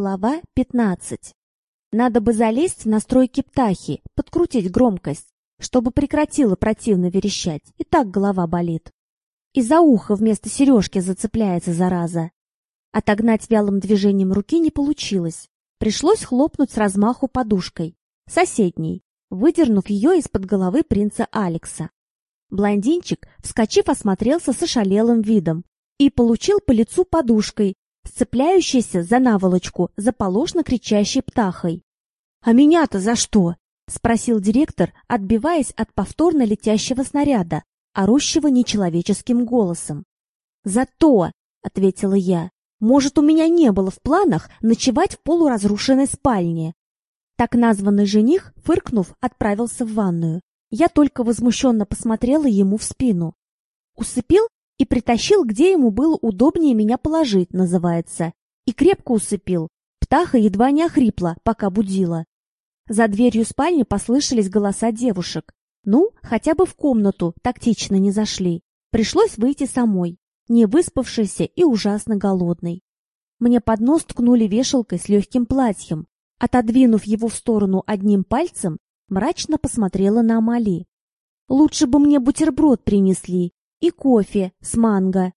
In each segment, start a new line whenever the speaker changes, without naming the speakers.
Глава 15. Надо бы залезть в настройки птахи, подкрутить громкость, чтобы прекратила противно верещать, и так голова болит. И за ухо вместо сережки зацепляется зараза. Отогнать вялым движением руки не получилось. Пришлось хлопнуть с размаху подушкой, соседней, выдернув ее из-под головы принца Алекса. Блондинчик, вскочив, осмотрелся с ошалелым видом и получил по лицу подушкой, сцепляющейся за наволочку заполошно кричащей птахой. «А меня-то за что?» — спросил директор, отбиваясь от повторно летящего снаряда, орущего нечеловеческим голосом. «За то!» — ответила я. «Может, у меня не было в планах ночевать в полуразрушенной спальне?» Так названный жених, фыркнув, отправился в ванную. Я только возмущенно посмотрела ему в спину. Усыпил и притащил, где ему было удобнее меня положить, называется. И крепко усыпил. Птаха едва не охрипла, пока будила. За дверью спальни послышались голоса девушек. Ну, хотя бы в комнату тактично не зашли. Пришлось выйти самой, не выспавшейся и ужасно голодной. Мне под нос ткнули вешалкой с легким платьем. Отодвинув его в сторону одним пальцем, мрачно посмотрела на Амали. Лучше бы мне бутерброд принесли и кофе с манго.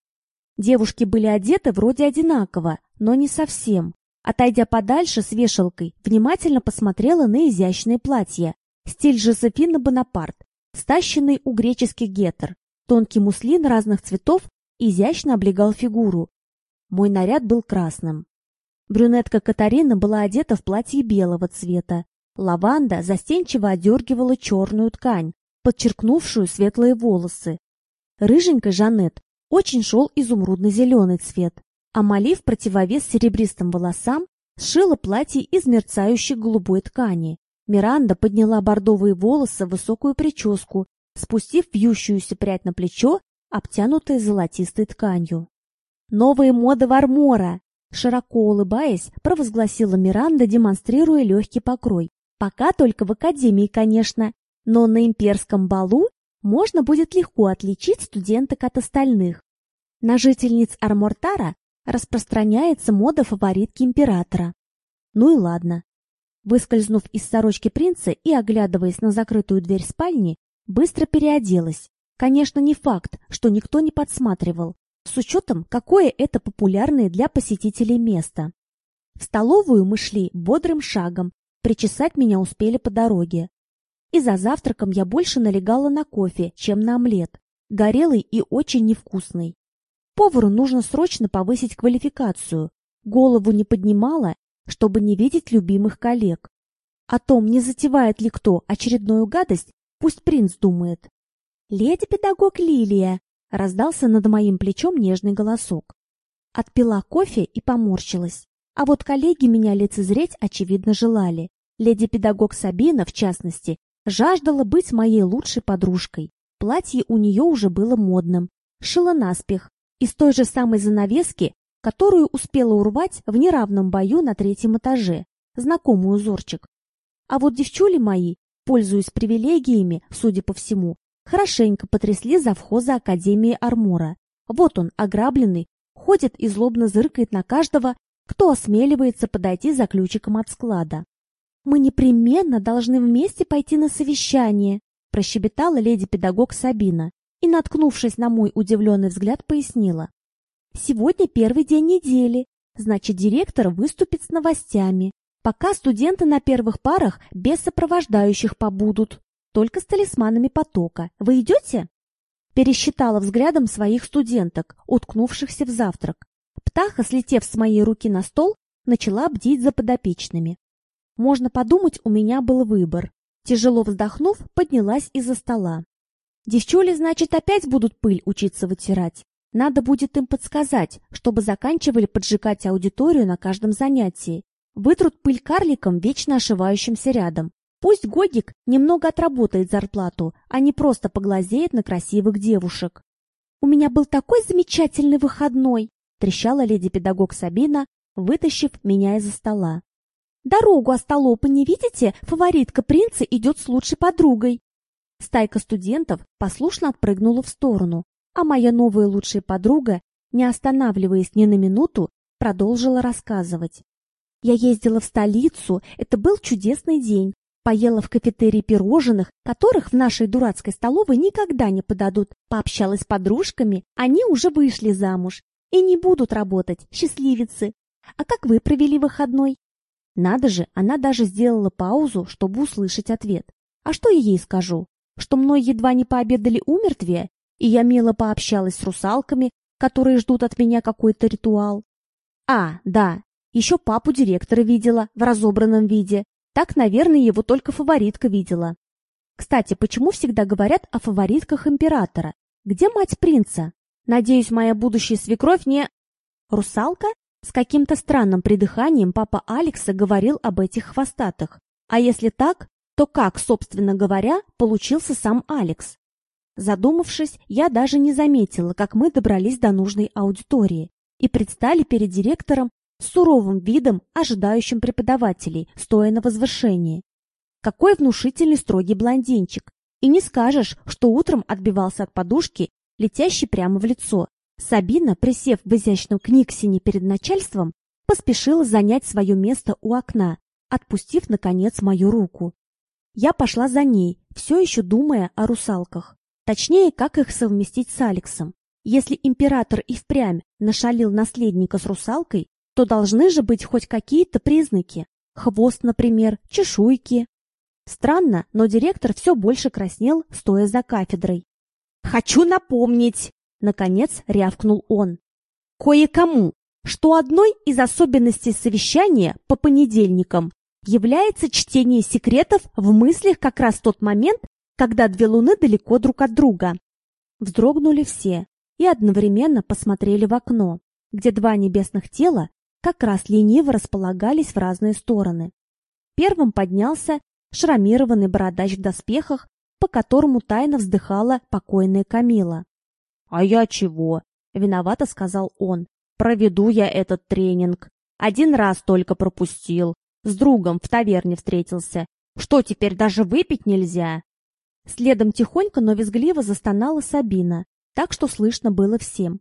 Девушки были одеты вроде одинаково, но не совсем. Отойдя подальше с вешалкой, внимательно посмотрела на изящные платья. Стиль Жозефины Бонапарт, стащенный у греческих гетер. Тонкий муслин разных цветов изящно облегал фигуру. Мой наряд был красным. Брюнетка Катарина была одета в платье белого цвета. Лаванда застенчиво одергивала черную ткань, подчеркнувшую светлые волосы. Рыженькой Жанет очень шел изумрудно-зеленый цвет, а Мали в противовес серебристым волосам сшила платье из мерцающей голубой ткани. Миранда подняла бордовые волосы в высокую прическу, спустив вьющуюся прядь на плечо, обтянутое золотистой тканью. «Новые моды Вармора!» Широко улыбаясь, провозгласила Миранда, демонстрируя легкий покрой. «Пока только в академии, конечно, но на имперском балу можно будет легко отличить студенток от остальных. На жительниц Армортара распространяется мода фаворитки императора. Ну и ладно. Выскользнув из сорочки принца и оглядываясь на закрытую дверь спальни, быстро переоделась. Конечно, не факт, что никто не подсматривал, с учетом, какое это популярное для посетителей место. В столовую мы шли бодрым шагом, причесать меня успели по дороге. И за завтраком я больше налегала на кофе, чем на омлет, горелый и очень невкусный. Повару нужно срочно повысить квалификацию. Голову не поднимала, чтобы не видеть любимых коллег. О том, не затевает ли кто очередную гадость, пусть принц думает. «Леди-педагог Лилия!» — раздался над моим плечом нежный голосок. Отпила кофе и поморщилась. А вот коллеги меня лицезреть очевидно желали. Леди-педагог Сабина, в частности, Жаждала быть моей лучшей подружкой. Платье у нее уже было модным. Шила наспех. Из той же самой занавески, которую успела урвать в неравном бою на третьем этаже. Знакомый узорчик. А вот девчули мои, пользуясь привилегиями, судя по всему, хорошенько потрясли завхоза Академии Армора. Вот он, ограбленный, ходит и злобно зыркает на каждого, кто осмеливается подойти за ключиком от склада. Мы непременно должны вместе пойти на совещание, прощебетала леди-педагог Сабина и, наткнувшись на мой удивленный взгляд, пояснила. Сегодня первый день недели, значит, директор выступит с новостями. Пока студенты на первых парах без сопровождающих побудут, только с талисманами потока. Вы идете? Пересчитала взглядом своих студенток, уткнувшихся в завтрак. Птаха, слетев с моей руки на стол, начала бдить за подопечными. Можно подумать, у меня был выбор. Тяжело вздохнув, поднялась из-за стола. Девчули, значит, опять будут пыль учиться вытирать. Надо будет им подсказать, чтобы заканчивали поджигать аудиторию на каждом занятии. Вытрут пыль карликом, вечно ошивающимся рядом. Пусть Гогик немного отработает зарплату, а не просто поглазеет на красивых девушек. «У меня был такой замечательный выходной!» — трещала леди-педагог Сабина, вытащив меня из-за стола. Дорогу остолопы не видите? Фаворитка принца идет с лучшей подругой. Стайка студентов послушно отпрыгнула в сторону, а моя новая лучшая подруга, не останавливаясь ни на минуту, продолжила рассказывать. Я ездила в столицу, это был чудесный день. Поела в кафетерии пирожных, которых в нашей дурацкой столовой никогда не подадут. Пообщалась с подружками, они уже вышли замуж и не будут работать, счастливицы. А как вы провели выходной? Надо же, она даже сделала паузу, чтобы услышать ответ. А что я ей скажу? Что мной едва не пообедали умертвие, и я мило пообщалась с русалками, которые ждут от меня какой-то ритуал. А, да, еще папу директора видела в разобранном виде. Так, наверное, его только фаворитка видела. Кстати, почему всегда говорят о фаворитках императора? Где мать принца? Надеюсь, моя будущая свекровь не... Русалка? С каким-то странным придыханием папа Алекса говорил об этих хвостатых. А если так, то как, собственно говоря, получился сам Алекс? Задумавшись, я даже не заметила, как мы добрались до нужной аудитории и предстали перед директором с суровым видом, ожидающим преподавателей, стоя на возвышении. Какой внушительный строгий блондинчик. И не скажешь, что утром отбивался от подушки, летящей прямо в лицо. Сабина, присев в изящном книгсине перед начальством, поспешила занять свое место у окна, отпустив, наконец, мою руку. Я пошла за ней, все еще думая о русалках. Точнее, как их совместить с Алексом. Если император и впрямь нашалил наследника с русалкой, то должны же быть хоть какие-то признаки. Хвост, например, чешуйки. Странно, но директор все больше краснел, стоя за кафедрой. «Хочу напомнить!» — наконец рявкнул он. «Кое-кому, что одной из особенностей совещания по понедельникам является чтение секретов в мыслях как раз тот момент, когда две луны далеко друг от друга. Вздрогнули все и одновременно посмотрели в окно, где два небесных тела как раз лениво располагались в разные стороны. Первым поднялся шрамированный бородач в доспехах, по которому тайно вздыхала покойная Камила. «А я чего?» — виновато сказал он. «Проведу я этот тренинг. Один раз только пропустил. С другом в таверне встретился. Что, теперь даже выпить нельзя?» Следом тихонько, но визгливо застонала Сабина, так что слышно было всем.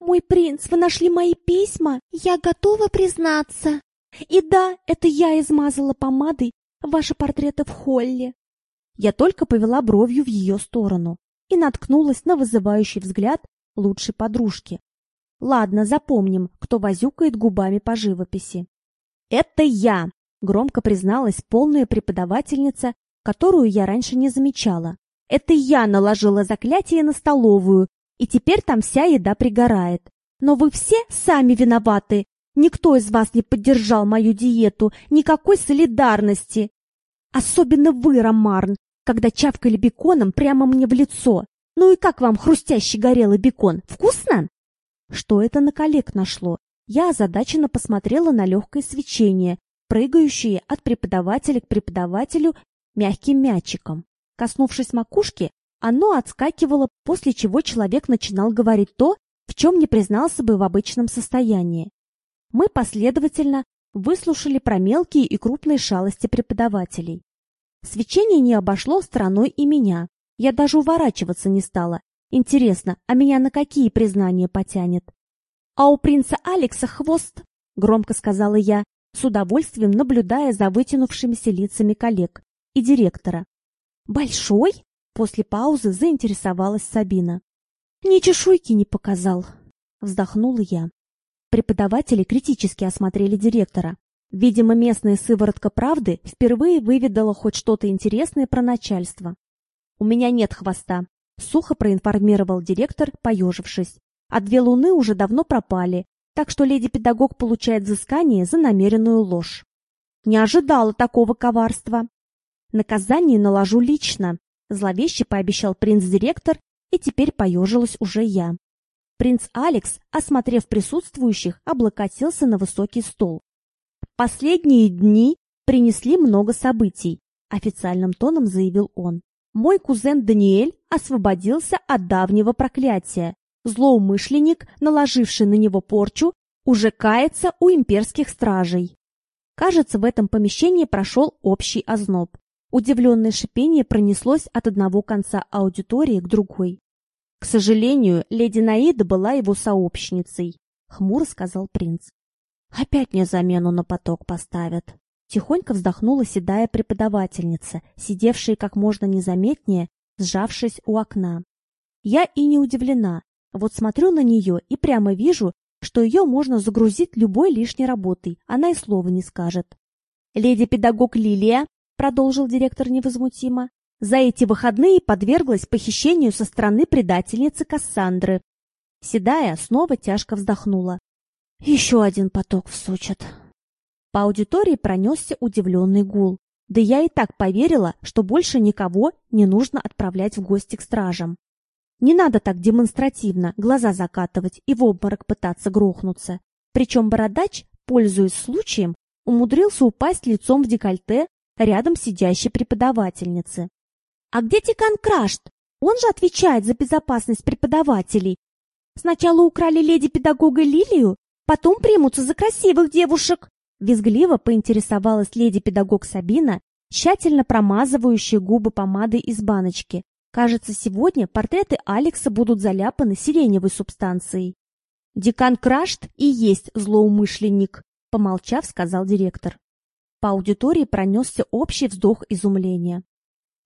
«Мой принц, вы нашли мои письма? Я готова признаться. И да, это я измазала помадой ваши портреты в холле». Я только повела бровью в ее сторону и наткнулась на вызывающий взгляд лучшей подружки. Ладно, запомним, кто возюкает губами по живописи. «Это я!» — громко призналась полная преподавательница, которую я раньше не замечала. «Это я наложила заклятие на столовую, и теперь там вся еда пригорает. Но вы все сами виноваты. Никто из вас не поддержал мою диету, никакой солидарности. Особенно вы, Ромарн, когда чавкали беконом прямо мне в лицо. Ну и как вам хрустящий горелый бекон? Вкусно? Что это на коллег нашло? Я озадаченно посмотрела на легкое свечение, прыгающее от преподавателя к преподавателю мягким мячиком. Коснувшись макушки, оно отскакивало, после чего человек начинал говорить то, в чем не признался бы в обычном состоянии. Мы последовательно выслушали про мелкие и крупные шалости преподавателей. Свечение не обошло стороной и меня. Я даже уворачиваться не стала. Интересно, а меня на какие признания потянет? А у принца Алекса хвост, громко сказала я, с удовольствием наблюдая за вытянувшимися лицами коллег и директора. Большой? После паузы заинтересовалась Сабина. Ни чешуйки не показал, вздохнула я. Преподаватели критически осмотрели директора. Видимо, местная сыворотка правды впервые выведала хоть что-то интересное про начальство. У меня нет хвоста, сухо проинформировал директор, поежившись. А две луны уже давно пропали, так что леди-педагог получает взыскание за намеренную ложь. Не ожидала такого коварства. Наказание наложу лично, Зловеще пообещал принц-директор, и теперь поежилась уже я. Принц Алекс, осмотрев присутствующих, облокотился на высокий стол. Последние дни принесли много событий, официальным тоном заявил он. Мой кузен Даниэль освободился от давнего проклятия. Злоумышленник, наложивший на него порчу, уже кается у имперских стражей. Кажется, в этом помещении прошел общий озноб. Удивленное шипение пронеслось от одного конца аудитории к другой. К сожалению, леди Наида была его сообщницей, хмуро сказал принц. Опять мне замену на поток поставят. Тихонько вздохнула седая преподавательница, сидевшая как можно незаметнее, сжавшись у окна. Я и не удивлена. Вот смотрю на нее и прямо вижу, что ее можно загрузить любой лишней работой, она и слова не скажет. «Леди-педагог Лилия», — продолжил директор невозмутимо, «за эти выходные подверглась похищению со стороны предательницы Кассандры». Седая снова тяжко вздохнула. «Еще один поток всучат». По аудитории пронесся удивленный гул. Да я и так поверила, что больше никого не нужно отправлять в гости к стражам. Не надо так демонстративно глаза закатывать и в обморок пытаться грохнуться. Причем бородач, пользуясь случаем, умудрился упасть лицом в декольте рядом сидящей преподавательницы. «А где Тикан Крашт? Он же отвечает за безопасность преподавателей. Сначала украли леди-педагога Лилию, потом примутся за красивых девушек!» Визгливо поинтересовалась леди-педагог Сабина, тщательно промазывающая губы помадой из баночки, Кажется, сегодня портреты Алекса будут заляпаны сиреневой субстанцией. Декан Крашт и есть злоумышленник, помолчав, сказал директор. По аудитории пронесся общий вздох изумления.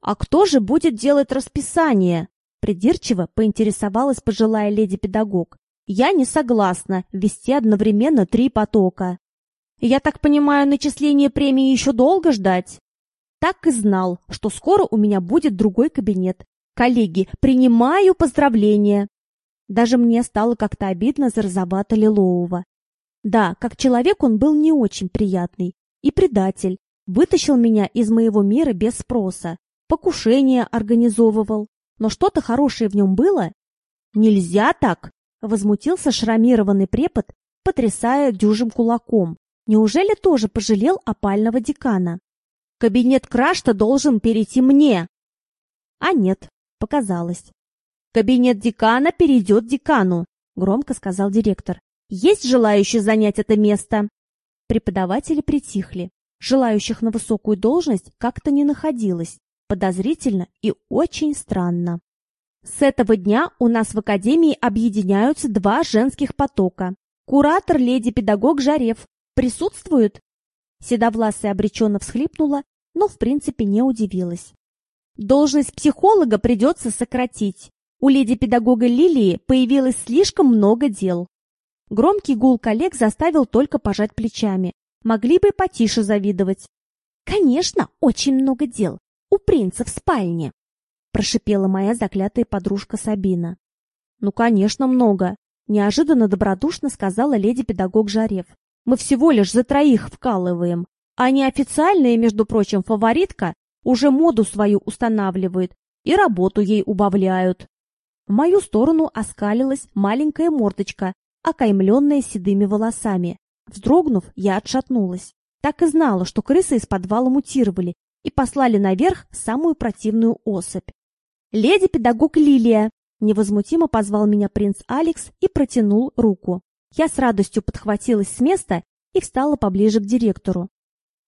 А кто же будет делать расписание? Придирчиво поинтересовалась пожилая леди-педагог. Я не согласна ввести одновременно три потока. Я так понимаю, начисление премии еще долго ждать? Так и знал, что скоро у меня будет другой кабинет, Коллеги, принимаю поздравления. Даже мне стало как-то обидно за Розабата Лилового. Да, как человек он был не очень приятный. И предатель. Вытащил меня из моего мира без спроса. Покушение организовывал. Но что-то хорошее в нем было? Нельзя так! Возмутился шрамированный препод, потрясая дюжим кулаком. Неужели тоже пожалел опального декана? Кабинет Крашта должен перейти мне. А нет, Показалось. «Кабинет декана перейдет декану», — громко сказал директор. «Есть желающие занять это место?» Преподаватели притихли. Желающих на высокую должность как-то не находилось. Подозрительно и очень странно. С этого дня у нас в академии объединяются два женских потока. Куратор леди-педагог Жарев присутствует? Седовласая обреченно всхлипнула, но в принципе не удивилась. Должность психолога придется сократить. У леди-педагога Лилии появилось слишком много дел. Громкий гул коллег заставил только пожать плечами. Могли бы потише завидовать. «Конечно, очень много дел. У принца в спальне», — прошипела моя заклятая подружка Сабина. «Ну, конечно, много», — неожиданно добродушно сказала леди-педагог Жарев. «Мы всего лишь за троих вкалываем, а неофициальная, между прочим, фаворитка уже моду свою устанавливают и работу ей убавляют. В мою сторону оскалилась маленькая мордочка, окаймленная седыми волосами. Вздрогнув, я отшатнулась. Так и знала, что крысы из подвала мутировали и послали наверх самую противную особь. «Леди-педагог Лилия!» Невозмутимо позвал меня принц Алекс и протянул руку. Я с радостью подхватилась с места и встала поближе к директору.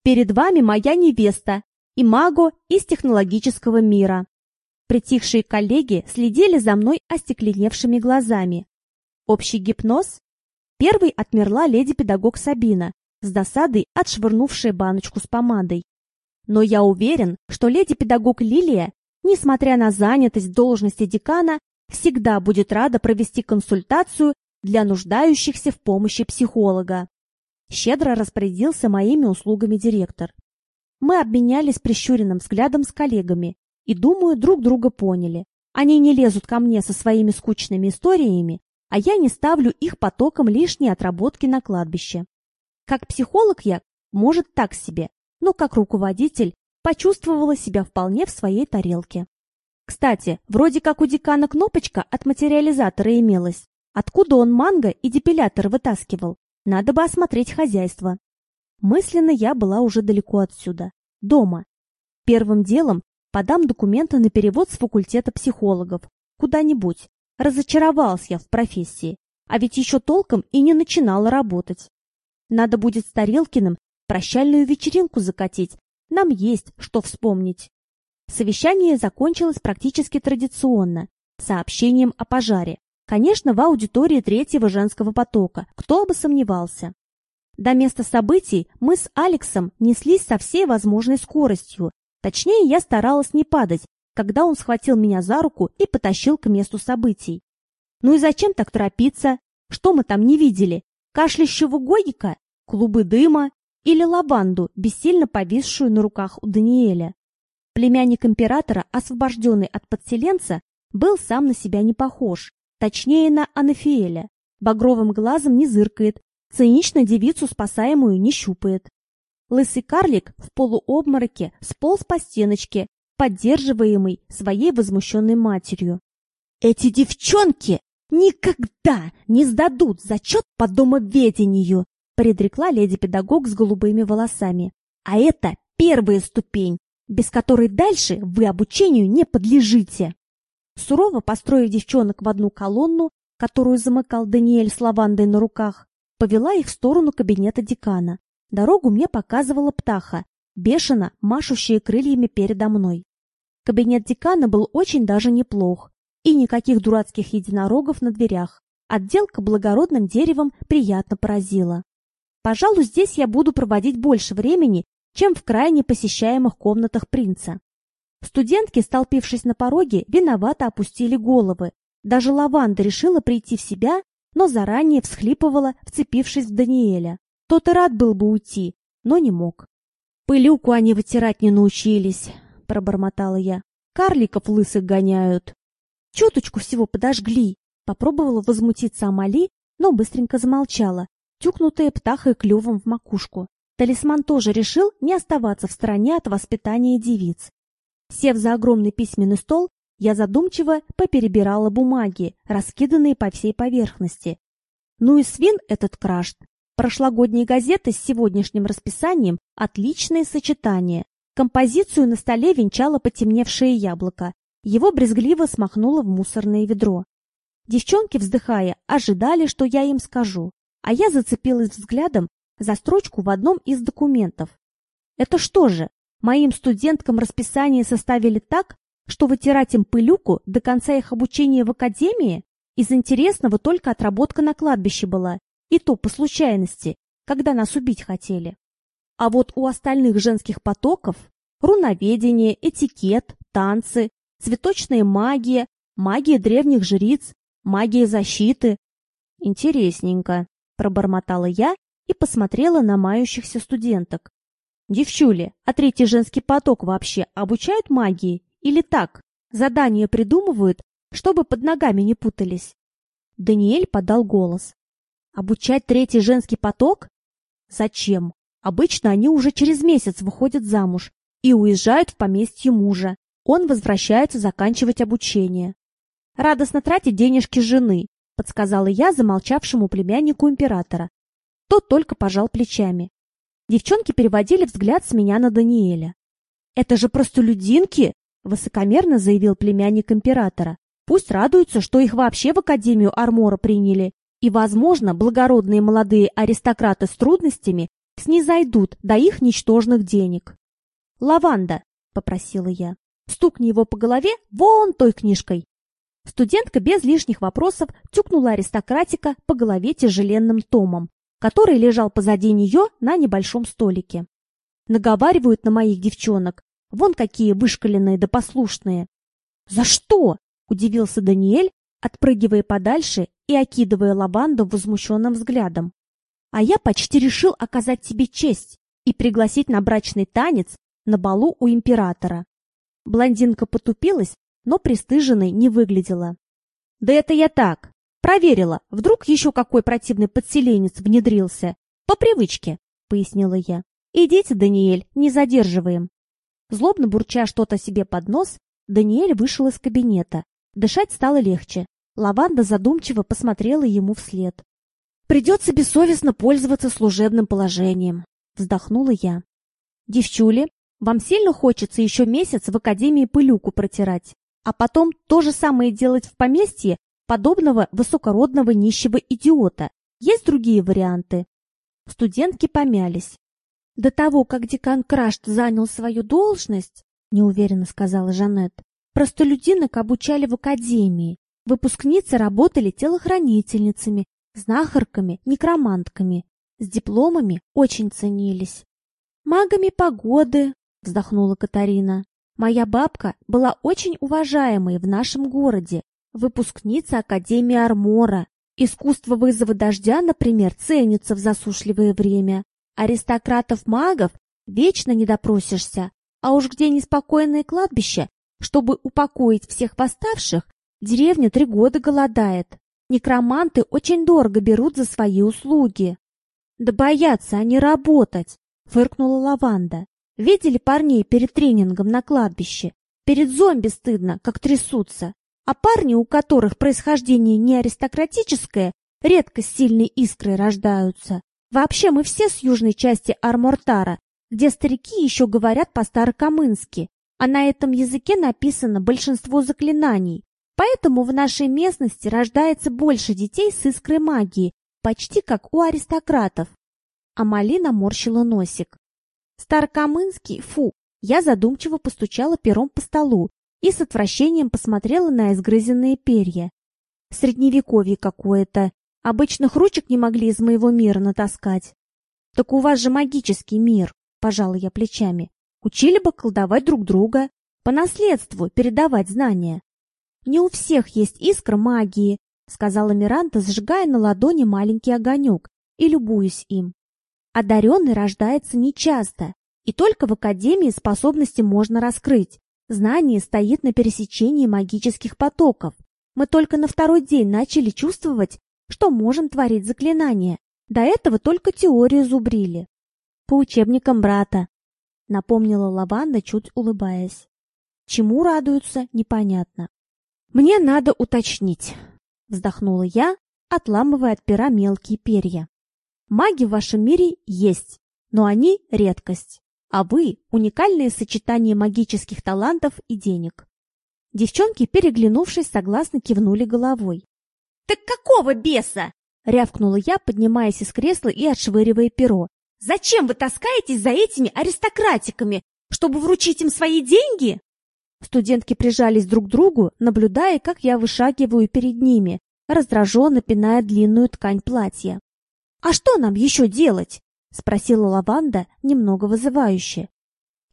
«Перед вами моя невеста, и Маго из технологического мира. Притихшие коллеги следили за мной остекленевшими глазами. Общий гипноз? Первый отмерла леди-педагог Сабина, с досадой отшвырнувшая баночку с помадой. Но я уверен, что леди-педагог Лилия, несмотря на занятость должности декана, всегда будет рада провести консультацию для нуждающихся в помощи психолога. Щедро распорядился моими услугами директор. Мы обменялись прищуренным взглядом с коллегами и, думаю, друг друга поняли. Они не лезут ко мне со своими скучными историями, а я не ставлю их потоком лишней отработки на кладбище. Как психолог я, может, так себе, но как руководитель почувствовала себя вполне в своей тарелке. Кстати, вроде как у декана кнопочка от материализатора имелась. Откуда он манго и депилятор вытаскивал? Надо бы осмотреть хозяйство. Мысленно я была уже далеко отсюда, дома. Первым делом подам документы на перевод с факультета психологов куда-нибудь. Разочаровался я в профессии, а ведь еще толком и не начинала работать. Надо будет с Тарелкиным прощальную вечеринку закатить, нам есть что вспомнить. Совещание закончилось практически традиционно, сообщением о пожаре. Конечно, в аудитории третьего женского потока, кто бы сомневался. До места событий мы с Алексом неслись со всей возможной скоростью. Точнее, я старалась не падать, когда он схватил меня за руку и потащил к месту событий. Ну и зачем так торопиться? Что мы там не видели? Кашлящего гогика? Клубы дыма? Или лаванду, бессильно повисшую на руках у Даниэля? Племянник императора, освобожденный от подселенца, был сам на себя не похож, точнее на Анафиэля. Багровым глазом не зыркает, цинично девицу спасаемую не щупает. Лысый карлик в полуобмороке сполз по стеночке, поддерживаемый своей возмущенной матерью. «Эти девчонки никогда не сдадут зачет по домоведению!» Предрекла леди-педагог с голубыми волосами. «А это первая ступень, без которой дальше вы обучению не подлежите!» Сурово построив девчонок в одну колонну, которую замыкал Даниэль с лавандой на руках, повела их в сторону кабинета декана. Дорогу мне показывала птаха, бешено машущая крыльями передо мной. Кабинет декана был очень даже неплох, и никаких дурацких единорогов на дверях. Отделка благородным деревом приятно поразила. Пожалуй, здесь я буду проводить больше времени, чем в крайне посещаемых комнатах принца. Студентки, столпившись на пороге, виновато опустили головы. Даже Лаванда решила прийти в себя, но заранее всхлипывала, вцепившись в Даниэля. Тот и рад был бы уйти, но не мог. «Пылюку они вытирать не научились», — пробормотала я. «Карликов лысых гоняют». «Чуточку всего подожгли», — попробовала возмутиться Амали, но быстренько замолчала, тюкнутая птахой клювом в макушку. Талисман тоже решил не оставаться в стороне от воспитания девиц. Сев за огромный письменный стол, я задумчиво поперебирала бумаги, раскиданные по всей поверхности. Ну и свин этот крашт. Прошлогодние газеты с сегодняшним расписанием – отличное сочетание. Композицию на столе венчало потемневшее яблоко. Его брезгливо смахнуло в мусорное ведро. Девчонки, вздыхая, ожидали, что я им скажу, а я зацепилась взглядом за строчку в одном из документов. Это что же, моим студенткам расписание составили так, что вытирать им пылюку до конца их обучения в академии? Из интересного только отработка на кладбище была, и то по случайности, когда нас убить хотели. А вот у остальных женских потоков руноведение, этикет, танцы, цветочная магия, магия древних жриц, магия защиты. Интересненько, пробормотала я и посмотрела на мающихся студенток. Девчули, а третий женский поток вообще обучают магии или так, задания придумывают, чтобы под ногами не путались? Даниэль подал голос. Обучать третий женский поток? Зачем? Обычно они уже через месяц выходят замуж и уезжают в поместье мужа. Он возвращается заканчивать обучение. Радостно тратить денежки жены, подсказала я замолчавшему племяннику императора. Тот только пожал плечами. Девчонки переводили взгляд с меня на Даниэля. Это же простолюдинки, высокомерно заявил племянник императора. Пусть радуются, что их вообще в Академию Армора приняли, и, возможно, благородные молодые аристократы с трудностями снизойдут до их ничтожных денег. «Лаванда», — попросила я, — «стукни его по голове вон той книжкой». Студентка без лишних вопросов тюкнула аристократика по голове тяжеленным томом, который лежал позади нее на небольшом столике. Наговаривают на моих девчонок, Вон какие вышкаленные да послушные. За что? Удивился Даниэль, отпрыгивая подальше и окидывая лаванду возмущенным взглядом. А я почти решил оказать тебе честь и пригласить на брачный танец на балу у императора. Блондинка потупилась, но пристыженной не выглядела. Да это я так, проверила, вдруг еще какой противный подселенец внедрился. По привычке, пояснила я. Идите, Даниэль, не задерживаем. Злобно бурча что-то себе под нос, Даниэль вышел из кабинета. Дышать стало легче. Лаванда задумчиво посмотрела ему вслед. «Придется бессовестно пользоваться служебным положением», — вздохнула я. «Девчули, вам сильно хочется еще месяц в Академии пылюку протирать, а потом то же самое делать в поместье подобного высокородного нищего идиота? Есть другие варианты?» Студентки помялись. До того, как декан Крашт занял свою должность, неуверенно сказала Жанет, простолюдинок обучали в академии. Выпускницы работали телохранительницами, знахарками, некромантками. С дипломами очень ценились. «Магами погоды», — вздохнула Катарина. «Моя бабка была очень уважаемой в нашем городе, выпускница Академии Армора. Искусство вызова дождя, например, ценится в засушливое время. Аристократов-магов вечно не допросишься, а уж где неспокойное кладбище, чтобы упокоить всех восставших, деревня три года голодает. Некроманты очень дорого берут за свои услуги. Да боятся они работать, фыркнула Лаванда. Видели парней перед тренингом на кладбище? Перед зомби стыдно, как трясутся. А парни, у которых происхождение не аристократическое, редко с сильной искрой рождаются. Вообще мы все с южной части Армортара, где старики еще говорят по-старокамынски, а на этом языке написано большинство заклинаний. Поэтому в нашей местности рождается больше детей с искрой магии, почти как у аристократов. А Малина морщила носик. Старокамынский, фу, я задумчиво постучала пером по столу и с отвращением посмотрела на изгрызенные перья. Средневековье какое-то. Обычных ручек не могли из моего мира натаскать. Так у вас же магический мир, пожала я плечами. Учили бы колдовать друг друга, по наследству передавать знания. Не у всех есть искра магии, сказала Миранда, зажигая на ладони маленький огонек и любуясь им. Одаренный рождается нечасто, и только в академии способности можно раскрыть. Знание стоит на пересечении магических потоков. Мы только на второй день начали чувствовать, что можем творить заклинания. До этого только теорию зубрили. По учебникам брата, напомнила Лаванда, чуть улыбаясь. Чему радуются, непонятно. Мне надо уточнить, вздохнула я, отламывая от пера мелкие перья. Маги в вашем мире есть, но они редкость а вы – уникальное сочетание магических талантов и денег. Девчонки, переглянувшись, согласно кивнули головой.
«Так какого беса?»
– рявкнула я, поднимаясь из кресла и отшвыривая перо.
«Зачем вы таскаетесь за этими аристократиками? Чтобы вручить им свои деньги?»
Студентки прижались друг к другу, наблюдая, как я вышагиваю перед ними, раздраженно пиная длинную ткань платья. «А что нам еще делать?» спросила Лаванда немного вызывающе.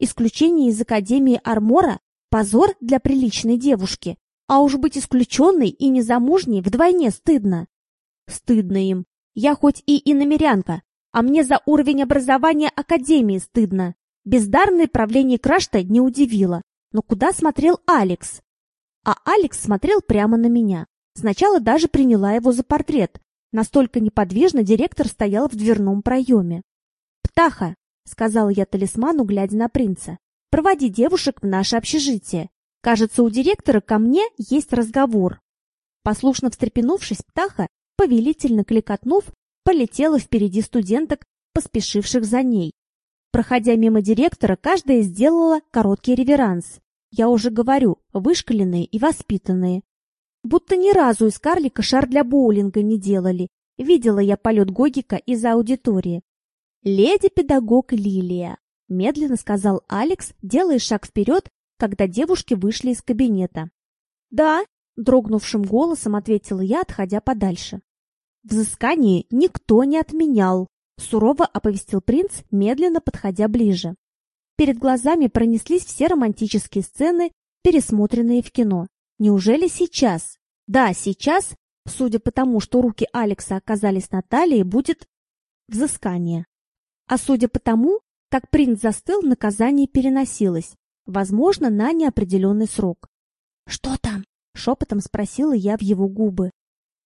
Исключение из Академии Армора – позор для приличной девушки, а уж быть исключенной и незамужней вдвойне стыдно. Стыдно им. Я хоть и иномерянка, а мне за уровень образования Академии стыдно. Бездарное правление Крашта не удивило. Но куда смотрел Алекс? А Алекс смотрел прямо на меня. Сначала даже приняла его за портрет. Настолько неподвижно директор стоял в дверном проеме. «Птаха!» — сказал я талисману, глядя на принца. «Проводи девушек в наше общежитие. Кажется, у директора ко мне есть разговор». Послушно встрепенувшись, Птаха, повелительно кликотнув, полетела впереди студенток, поспешивших за ней. Проходя мимо директора, каждая сделала короткий реверанс. Я уже говорю, вышкаленные и воспитанные. Будто ни разу из карлика шар для боулинга не делали. Видела я полет Гогика из аудитории. «Леди-педагог Лилия», — медленно сказал Алекс, делая шаг вперед, когда девушки вышли из кабинета. «Да», — дрогнувшим голосом ответила я, отходя подальше. «Взыскание никто не отменял», — сурово оповестил принц, медленно подходя ближе. Перед глазами пронеслись все романтические сцены, пересмотренные в кино. Неужели сейчас? Да, сейчас, судя по тому, что руки Алекса оказались на талии, будет взыскание. А судя по тому, как принц застыл, наказание переносилось, возможно, на неопределенный срок. «Что там?» — шепотом спросила я в его губы.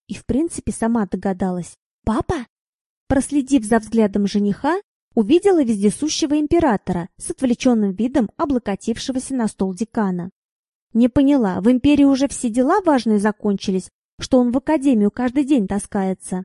И, в принципе, сама догадалась. «Папа?» Проследив за взглядом жениха, увидела вездесущего императора с отвлеченным видом облокотившегося на стол декана. Не поняла, в империи уже все дела важные закончились, что он в академию каждый день таскается.